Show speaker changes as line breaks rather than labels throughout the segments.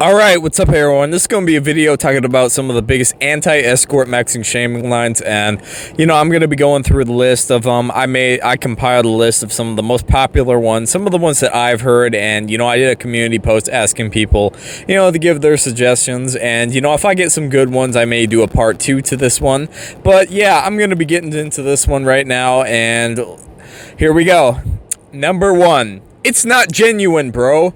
All right, what's up, everyone? This is going to be a video talking about some of the biggest anti-escort maxing shaming lines, and you know I'm going to be going through the list of them. I made I compiled a list of some of the most popular ones, some of the ones that I've heard, and you know I did a community post asking people, you know, to give their suggestions, and you know if I get some good ones, I may do a part two to this one. But yeah, I'm going to be getting into this one right now, and here we go. Number one, it's not genuine, bro.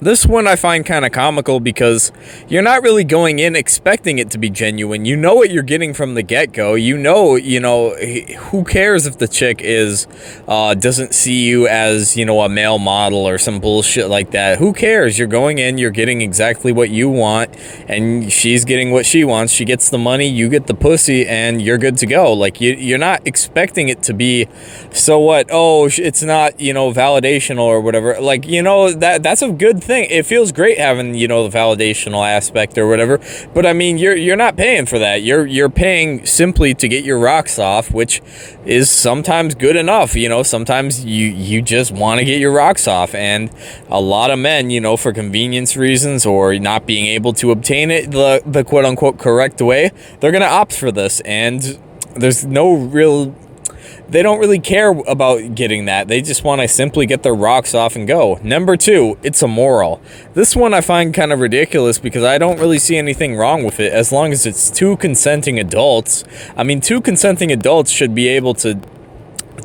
This one I find kind of comical because you're not really going in expecting it to be genuine. You know what you're getting from the get go. You know, you know, who cares if the chick is uh, doesn't see you as you know a male model or some bullshit like that. Who cares? You're going in, you're getting exactly what you want, and she's getting what she wants. She gets the money, you get the pussy, and you're good to go. Like you, you're not expecting it to be. So what? Oh, it's not you know validational or whatever. Like you know that that's a good thing. It feels great having you know the validational aspect or whatever. But I mean, you're you're not paying for that. You're you're paying simply to get your rocks off, which is sometimes good enough. You know, sometimes you you just want to get your rocks off, and a lot of men, you know, for convenience reasons or not being able to obtain it the the quote unquote correct way, they're gonna opt for this, and there's no real they don't really care about getting that. They just want to simply get their rocks off and go. Number two, it's immoral. This one I find kind of ridiculous because I don't really see anything wrong with it as long as it's two consenting adults. I mean, two consenting adults should be able to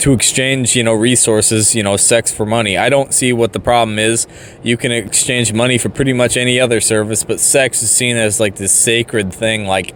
to exchange, you know, resources, you know, sex for money. I don't see what the problem is. You can exchange money for pretty much any other service, but sex is seen as like this sacred thing like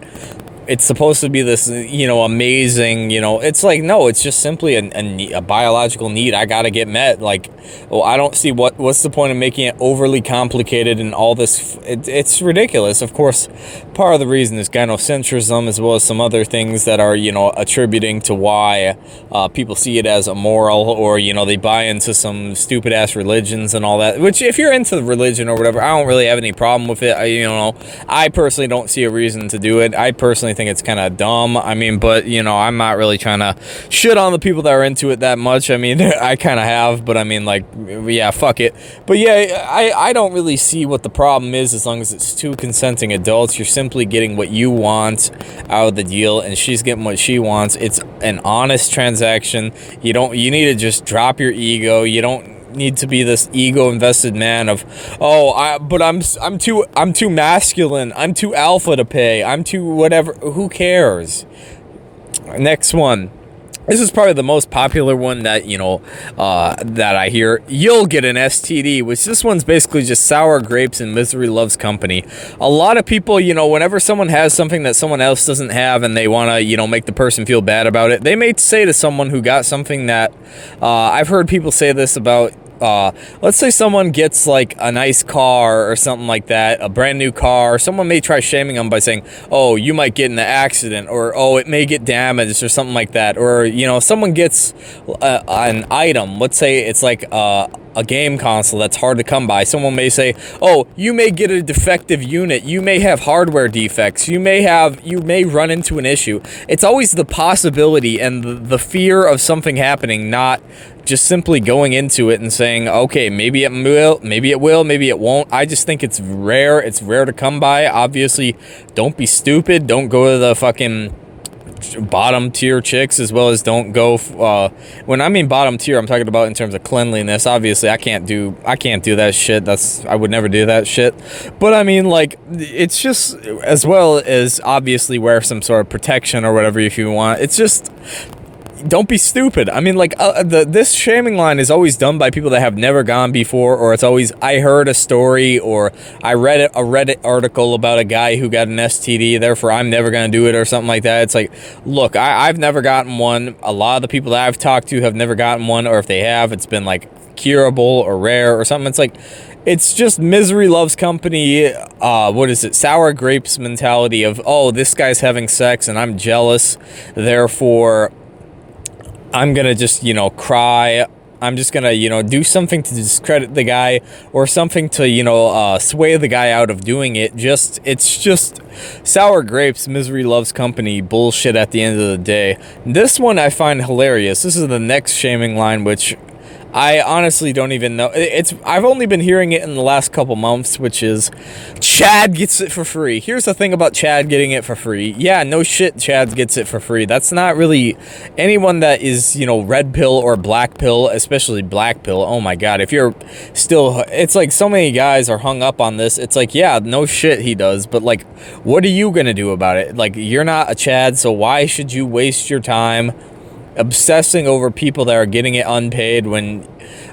it's supposed to be this, you know, amazing, you know, it's like, no, it's just simply a, a, a biological need I got to get met. Like, well, I don't see what, what's the point of making it overly complicated and all this, it, it's ridiculous. Of course, part of the reason is gynocentrism as well as some other things that are, you know, attributing to why uh, people see it as immoral or, you know, they buy into some stupid ass religions and all that, which if you're into the religion or whatever, I don't really have any problem with it. I, you know, I personally don't see a reason to do it. I personally think it's kind of dumb. I mean, but you know, I'm not really trying to shit on the people that are into it that much. I mean, I kind of have, but I mean, like, yeah, fuck it. But yeah, I I don't really see what the problem is as long as it's two consenting adults. You're simply getting what you want out of the deal, and she's getting what she wants. It's an honest transaction. You don't. You need to just drop your ego. You don't need to be this ego invested man of oh I but I'm I'm too I'm too masculine. I'm too alpha to pay. I'm too whatever. Who cares? Next one. This is probably the most popular one that you know uh, that I hear. You'll get an STD, which this one's basically just sour grapes and misery loves company. A lot of people, you know, whenever someone has something that someone else doesn't have, and they want to, you know, make the person feel bad about it, they may say to someone who got something that uh, I've heard people say this about uh, let's say someone gets like a nice car or something like that, a brand new car. Someone may try shaming them by saying, "Oh, you might get in an accident," or "Oh, it may get damaged," or something like that. Or you know, someone gets uh, an item. Let's say it's like uh, a game console that's hard to come by. Someone may say, "Oh, you may get a defective unit. You may have hardware defects. You may have you may run into an issue." It's always the possibility and the, fear of something happening, not just simply going into it and saying, "Okay, maybe it will, maybe it will, maybe it won't." I just think it's rare. It's rare to come by. Obviously, don't be stupid. Don't go to the fucking bottom tier chicks as well as don't go uh, when i mean bottom tier i'm talking about in terms of cleanliness. Obviously i can't do i can't do that shit. That's i would never do that shit. But i mean like it's just as well as obviously wear some sort of protection or whatever if you want. It's just don't be stupid. I mean, like uh, the this shaming line is always done by people that have never gone before, or it's always I heard a story or I read a Reddit article about a guy who got an STD, therefore I'm never gonna do it or something like that. It's like, look, I, I've never gotten one. A lot of the people that I've talked to have never gotten one, or if they have, it's been like curable or rare or something. It's like it's just misery loves company. Uh, what is it? Sour grapes mentality of oh, this guy's having sex and I'm jealous, therefore I'm gonna just, you know, cry. I'm just gonna, you know, do something to discredit the guy or something to, you know, uh, sway the guy out of doing it. Just, it's just sour grapes, misery loves company bullshit at the end of the day. This one I find hilarious. This is the next shaming line, which I honestly don't even know. It's I've only been hearing it in the last couple months, which is Chad gets it for free. Here's the thing about Chad getting it for free. Yeah, no shit, Chad gets it for free. That's not really anyone that is, you know, red pill or black pill, especially black pill. Oh my god, if you're still it's like so many guys are hung up on this. It's like, yeah, no shit he does, but like what are you going to do about it? Like you're not a Chad, so why should you waste your time obsessing over people that are getting it unpaid when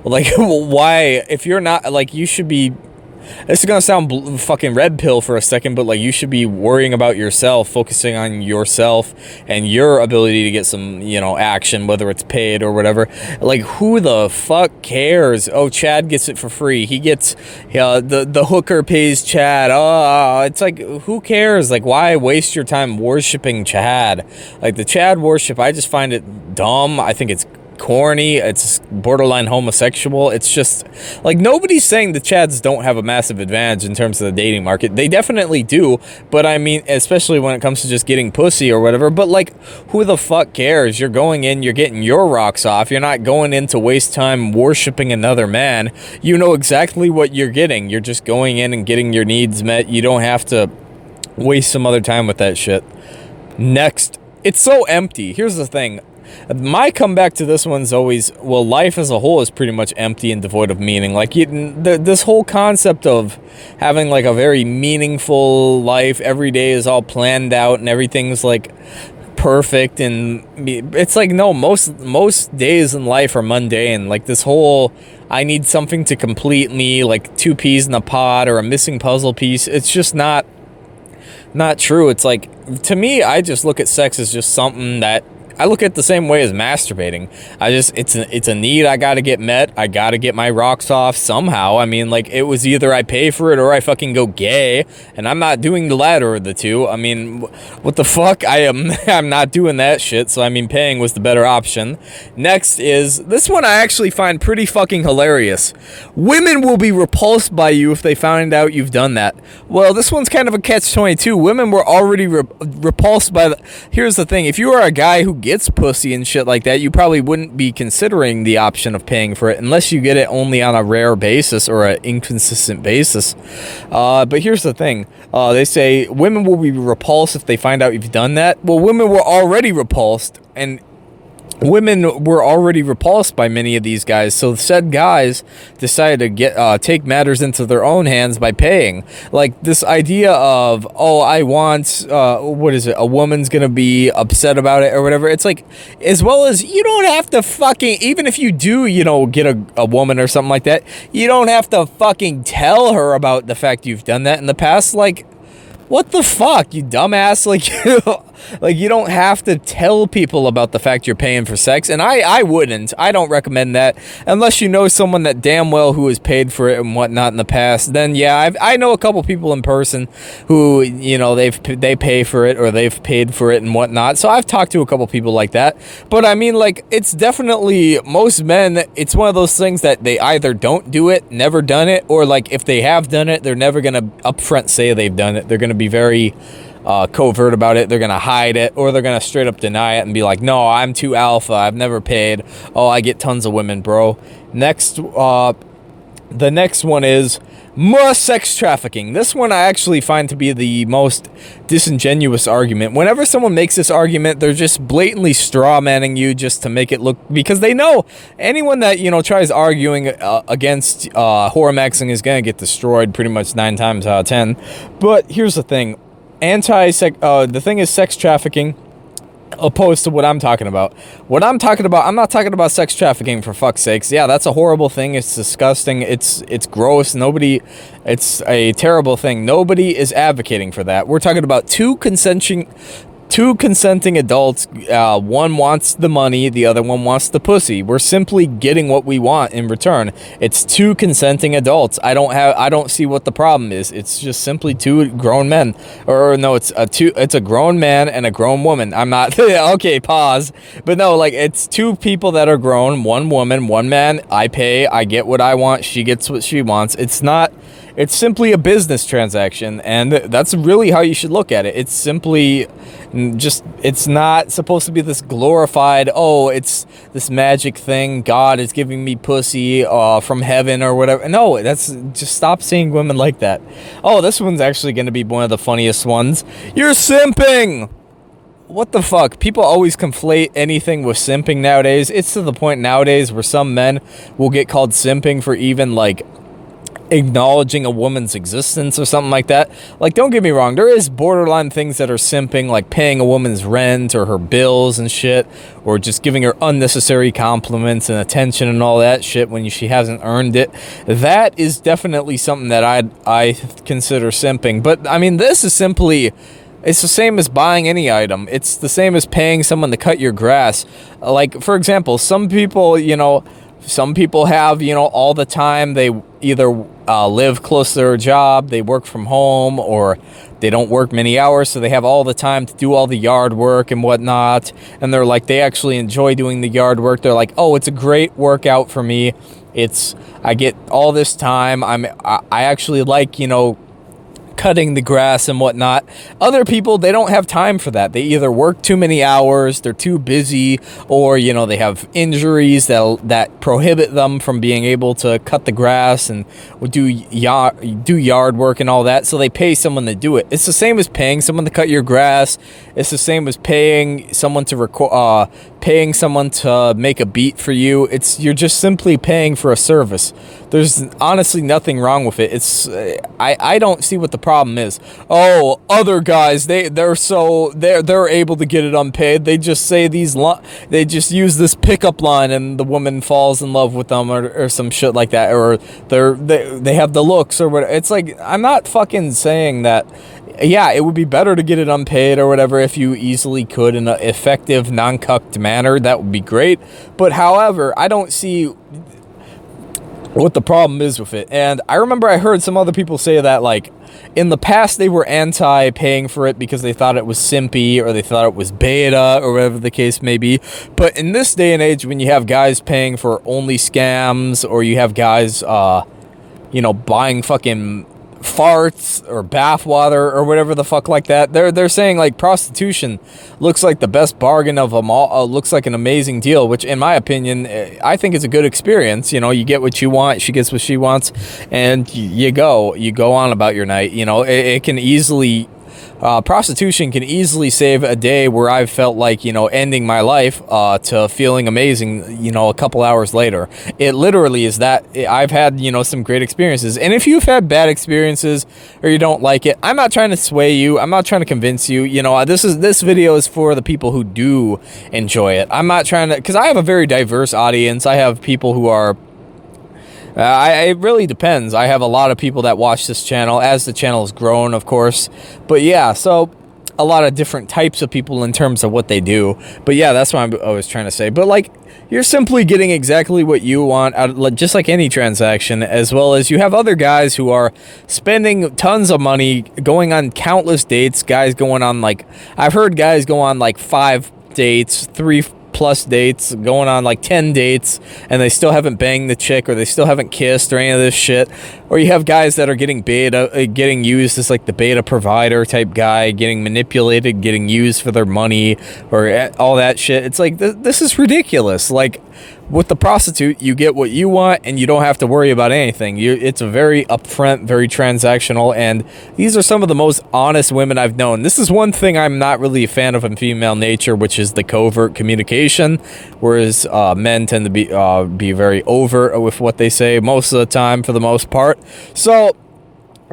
like why if you're not like you should be this is gonna sound fucking red pill for a second, but like you should be worrying about yourself, focusing on yourself and your ability to get some, you know, action, whether it's paid or whatever. Like, who the fuck cares? Oh, Chad gets it for free. He gets, yeah, the the hooker pays Chad. Oh, it's like who cares? Like, why waste your time worshiping Chad? Like the Chad worship, I just find it dumb. I think it's corny. It's borderline homosexual. It's just like nobody's saying the Chads don't have a massive advantage in terms of the dating market. They definitely do. But I mean, especially when it comes to just getting pussy or whatever. But like, who the fuck cares? You're going in, you're getting your rocks off. You're not going in to waste time worshiping another man. You know exactly what you're getting. You're just going in and getting your needs met. You don't have to waste some other time with that shit. Next, it's so empty. Here's the thing my comeback to this one's always well life as a whole is pretty much empty and devoid of meaning. Like you, the, this whole concept of having like a very meaningful life every day is all planned out and everything's like perfect and it's like no most most days in life are mundane. Like this whole i need something to complete me like two peas in a pod or a missing puzzle piece it's just not not true. It's like to me i just look at sex as just something that I look at it the same way as masturbating. I just it's a, it's a need I got to get met. I got to get my rocks off somehow. I mean, like it was either I pay for it or I fucking go gay, and I'm not doing the latter of the two. I mean, what the fuck? I am I'm not doing that shit. So I mean, paying was the better option. Next is this one I actually find pretty fucking hilarious. Women will be repulsed by you if they find out you've done that. Well, this one's kind of a catch 22. Women were already re- repulsed by the Here's the thing. If you are a guy who gets pussy and shit like that, you probably wouldn't be considering the option of paying for it unless you get it only on a rare basis or an inconsistent basis. Uh, but here's the thing uh, they say women will be repulsed if they find out you've done that. Well, women were already repulsed, and women were already repulsed by many of these guys so said guys decided to get uh, take matters into their own hands by paying like this idea of oh i want uh, what is it a woman's gonna be upset about it or whatever it's like as well as you don't have to fucking even if you do you know get a, a woman or something like that you don't have to fucking tell her about the fact you've done that in the past like what the fuck, you dumbass? Like, like you don't have to tell people about the fact you're paying for sex, and I, I wouldn't. I don't recommend that unless you know someone that damn well who has paid for it and whatnot in the past. Then yeah, I've, I know a couple people in person who you know they've they pay for it or they've paid for it and whatnot. So I've talked to a couple people like that. But I mean, like, it's definitely most men. It's one of those things that they either don't do it, never done it, or like if they have done it, they're never gonna upfront say they've done it. They're gonna be be very uh, covert about it. They're going to hide it or they're going to straight up deny it and be like, no, I'm too alpha. I've never paid. Oh, I get tons of women, bro. Next, uh, the next one is more sex trafficking. This one I actually find to be the most disingenuous argument. Whenever someone makes this argument, they're just blatantly straw manning you just to make it look because they know anyone that you know tries arguing uh, against uh, maxing is gonna get destroyed pretty much nine times out of ten. But here's the thing: anti sex. Uh, the thing is sex trafficking opposed to what I'm talking about. What I'm talking about, I'm not talking about sex trafficking for fuck's sakes. Yeah, that's a horrible thing. It's disgusting. It's it's gross. Nobody it's a terrible thing. Nobody is advocating for that. We're talking about two consenting two consenting adults. Uh, one wants the money, the other one wants the pussy. We're simply getting what we want in return. It's two consenting adults. I don't have. I don't see what the problem is. It's just simply two grown men, or no, it's a two. It's a grown man and a grown woman. I'm not okay. Pause. But no, like it's two people that are grown. One woman, one man. I pay. I get what I want. She gets what she wants. It's not it's simply a business transaction, and that's really how you should look at it. It's simply just it's not supposed to be this glorified. Oh, it's this magic thing. God is giving me pussy uh, from heaven or whatever. No, that's just stop seeing women like that. Oh, this one's actually going to be one of the funniest ones. You're simping what the fuck? People always conflate anything with simping nowadays. It's to the point nowadays where some men will get called simping for even like acknowledging a woman's existence or something like that. Like, don't get me wrong, there is borderline things that are simping, like paying a woman's rent or her bills and shit, or just giving her unnecessary compliments and attention and all that shit when she hasn't earned it. That is definitely something that I I consider simping. But I mean, this is simply it's the same as buying any item. It's the same as paying someone to cut your grass. Like, for example, some people, you know, some people have, you know, all the time. They either uh, live close to their job, they work from home, or they don't work many hours, so they have all the time to do all the yard work and whatnot. And they're like, they actually enjoy doing the yard work. They're like, oh, it's a great workout for me. It's I get all this time. I'm I actually like you know cutting the grass and whatnot. Other people, they don't have time for that. They either work too many hours, they're too busy, or you know they have injuries that that prohibit them from being able to cut the grass and do yard do yard work and all that. So they pay someone to do it. It's the same as paying someone to cut your grass. It's the same as paying someone to record, uh, paying someone to make a beat for you. It's you're just simply paying for a service. There's honestly nothing wrong with it. It's I, I don't see what the problem is. Oh, other guys they they're so they're they're able to get it unpaid. They just say these they just use this pickup line and the woman falls in love with them or, or some shit like that or they're they they have the looks or what. It's like I'm not fucking saying that yeah, it would be better to get it unpaid or whatever if you easily could in an effective, non cucked manner. That would be great. But however, I don't see what the problem is with it. And I remember I heard some other people say that, like, in the past they were anti paying for it because they thought it was simpy or they thought it was beta or whatever the case may be. But in this day and age, when you have guys paying for OnlyFans or you have guys, uh, you know, buying fucking farts or bathwater or whatever the fuck like that. They're they're saying like prostitution looks like the best bargain of them all. Uh, looks like an amazing deal, which in my opinion, eh, I think is a good experience. You know, you get what you want, she gets what she wants, and you go you go on about your night. You know, it, it can easily uh, prostitution can easily save a day where I've felt like, you know, ending my life uh, to feeling amazing, you know, a couple hours later. It literally is that I've had, you know, some great experiences. And if you've had bad experiences or you don't like it, I'm not trying to sway you. I'm not trying to convince you. You know, this is this video is for the people who do enjoy it. I'm not trying to, because I have a very diverse audience. I have people who are uh, I, it really depends. I have a lot of people that watch this channel as the channel has grown, of course. But yeah, so a lot of different types of people in terms of what they do. But yeah, that's what I'm, I was trying to say. But like, you're simply getting exactly what you want, out of, just like any transaction, as well as you have other guys who are spending tons of money, going on countless dates. Guys going on like, I've heard guys go on like five dates, three plus dates, going on like 10 dates, and they still haven't banged the chick or they still haven't kissed or any of this shit. Or you have guys that are getting beta, uh, getting used as like the beta provider type guy, getting manipulated, getting used for their money or uh, all that shit. It's like, th- this is ridiculous. Like, with the prostitute, you get what you want and you don't have to worry about anything. You, it's a very upfront, very transactional, and these are some of the most honest women I've known. This is one thing I'm not really a fan of in female nature, which is the covert communication, whereas uh, men tend to be uh, be very overt with what they say most of the time, for the most part. So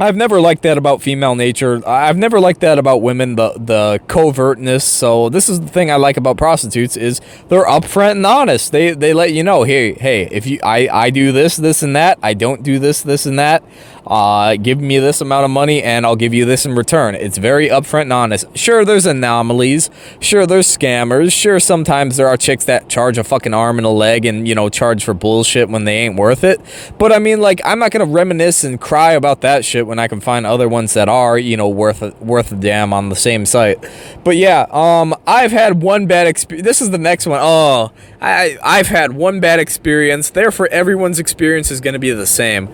I've never liked that about female nature. I've never liked that about women, the the covertness. So this is the thing I like about prostitutes is they're upfront and honest. They they let you know, hey, hey, if you I, I do this, this and that, I don't do this, this and that uh, give me this amount of money and I'll give you this in return. It's very upfront and honest. Sure, there's anomalies. Sure, there's scammers. Sure, sometimes there are chicks that charge a fucking arm and a leg and, you know, charge for bullshit when they ain't worth it. But I mean, like, I'm not going to reminisce and cry about that shit when I can find other ones that are, you know, worth a, worth a damn on the same site. But yeah, um, I've had one bad experience. This is the next one. Oh, I, I've had one bad experience. Therefore, everyone's experience is going to be the same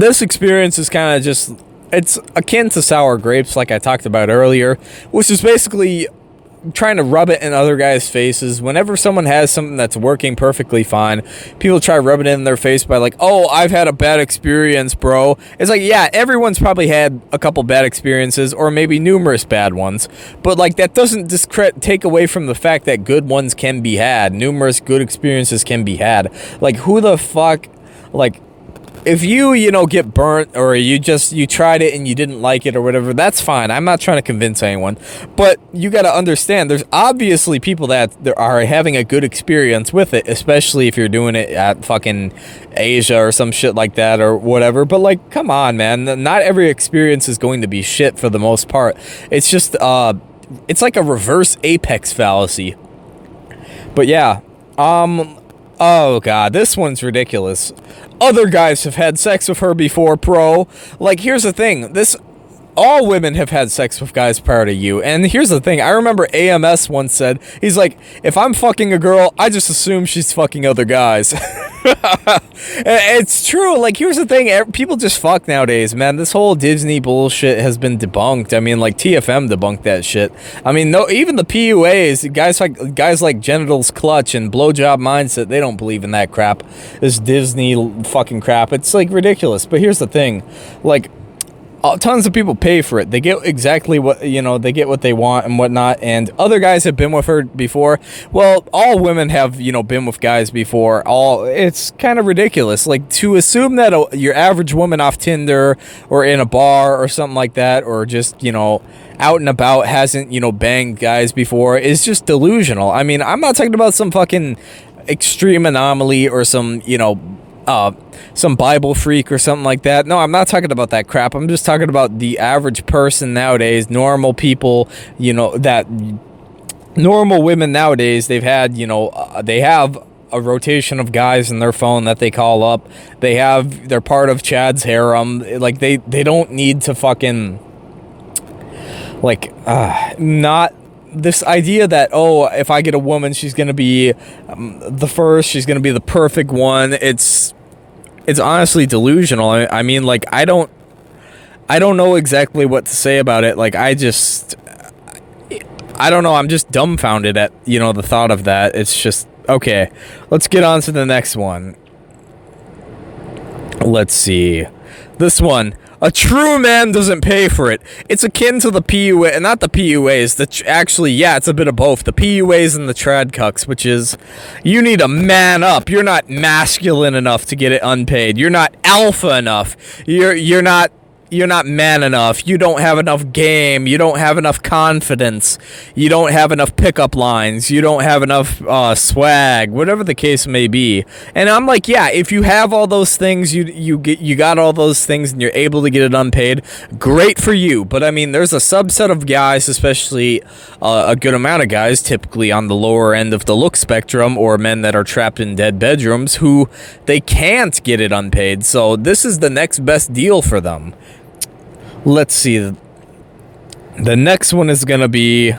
this experience is kind of just it's akin to sour grapes like i talked about earlier which is basically trying to rub it in other guys' faces. Whenever someone has something that's working perfectly fine, people try to rub it in their face by like, "Oh, I've had a bad experience, bro." It's like, yeah, everyone's probably had a couple bad experiences or maybe numerous bad ones, but like that doesn't discredit take away from the fact that good ones can be had. Numerous good experiences can be had. Like who the fuck like if you you know get burnt or you just you tried it and you didn't like it or whatever that's fine. I'm not trying to convince anyone. But you got to understand there's obviously people that are having a good experience with it especially if you're doing it at fucking asia or some shit like that or whatever. But like come on man. Not every experience is going to be shit for the most part. It's just uh it's like a reverse apex fallacy. But yeah um Oh god, this one's ridiculous. Other guys have had sex with her before, pro. Like here's the thing. This all women have had sex with guys prior to you. And here's the thing. I remember AMS once said, he's like, if I'm fucking a girl, I just assume she's fucking other guys. it's true. Like, here's the thing. People just fuck nowadays, man. This whole Disney bullshit has been debunked. I mean, like TFM debunked that shit. I mean, no, even the PUAs, guys like guys like Genitals Clutch and Blowjob Mindset, they don't believe in that crap. This Disney fucking crap. It's like ridiculous. But here's the thing. Like, uh, Uh, tons of people pay for it. They get exactly what you know. They get what they want and whatnot. And other guys have been with her before. Well, all women have you know been with guys before. All it's kind of ridiculous. Like to assume that a, your average woman off Tinder or in a bar or something like that, or just you know out and about hasn't you know banged guys before is just delusional. I mean, I'm not talking about some fucking extreme anomaly or some you know uh, some Bible freak or something like that. No, I'm not talking about that crap. I'm just talking about the average person nowadays, normal people, you know, that normal women nowadays, they've had, you know, uh, they have a rotation of guys in their phone that they call up. They have, they're part of Chad's harem. Like, they, they don't need to fucking, like, uh, not this idea that oh if i get a woman she's to be um, the first she's to be the perfect one it's it's honestly delusional. I, I mean, like I don't, I don't know exactly what to say about it. Like I just, I don't know. I'm just dumbfounded at you know the thought of that. It's just okay. Let's get on to the next one. Let's see. This one. A true man doesn't pay for it. It's akin to the PUA, and not the PUAs. The actually, yeah, it's a bit of both. The PUAs and the trad cucks, which is, you need a man up. You're not masculine enough to get it unpaid. You're not alpha enough. You're you're not you're not man enough. You don't have enough game. You don't have enough confidence. You don't have enough pickup lines. You don't have enough uh, swag. Whatever the case may be. And I'm like, yeah, if you have all those things, you you get you got all those things, and you're able to get it unpaid. Great for you. But I mean, there's a subset of guys, especially uh, a good amount of guys, typically on the lower end of the look spectrum, or men that are trapped in dead bedrooms, who they can't get it unpaid. So this is the next best deal for them. Let's see. The next one is going to be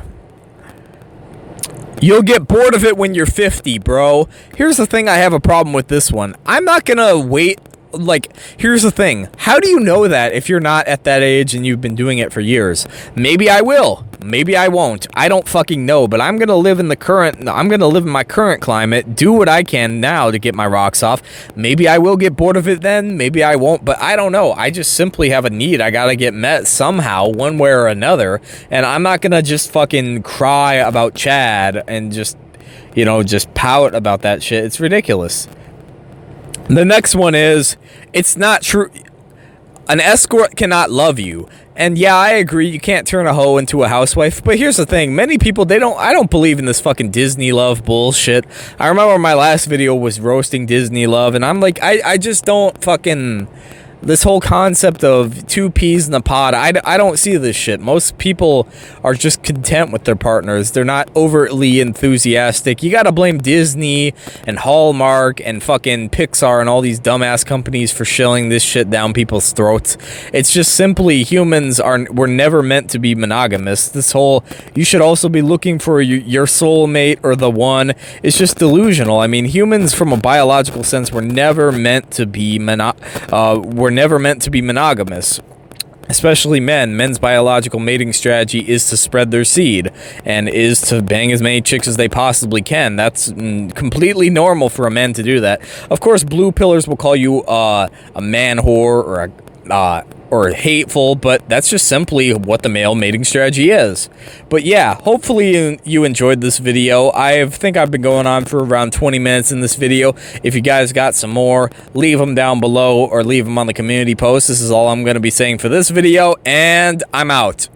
You'll get bored of it when you're 50, bro. Here's the thing I have a problem with this one. I'm not going to wait like here's the thing how do you know that if you're not at that age and you've been doing it for years maybe i will maybe i won't. I don't fucking know but i'm gonna live in the current i'm gonna live in my current climate do what i can now to get my rocks off. Maybe i will get bored of it then maybe i won't but i don't know. I just simply have a need. I gotta get met somehow one way or another and i'm not gonna just fucking cry about chad and just you know just pout about that shit. It's ridiculous. The next one is it's not true. An escort cannot love you. And yeah, I agree. You can't turn a hoe into a housewife. But here's the thing: many people they don't. I don't believe in this fucking Disney love bullshit. I remember my last video was roasting Disney love, and I'm like, I I just don't fucking this whole concept of two peas in a pod, I, I don't see this shit. Most people are just content with their partners. They're not overtly enthusiastic. You gotta blame Disney and Hallmark and fucking Pixar and all these dumbass companies for shilling this shit down people's throats. It's just simply humans are were never meant to be monogamous. This whole you should also be looking for your soulmate or the one. It's just delusional. I mean, humans from a biological sense were never meant to be mono. Uh, were were never meant to be monogamous especially men, men's biological mating strategy is to spread their seed and is to bang as many chicks as they possibly can. That's mm, completely normal for a man to do that. Of course, blue pillars will call you uh, a man whore or a uh, or hateful, but that's just simply what the male mating strategy is. But yeah, hopefully you, enjoyed this video. I think I've been going on for around 20 minutes in this video. If you guys got some more, leave them down below or leave them on the community post. This is all I'm going to be saying for this video, and I'm out.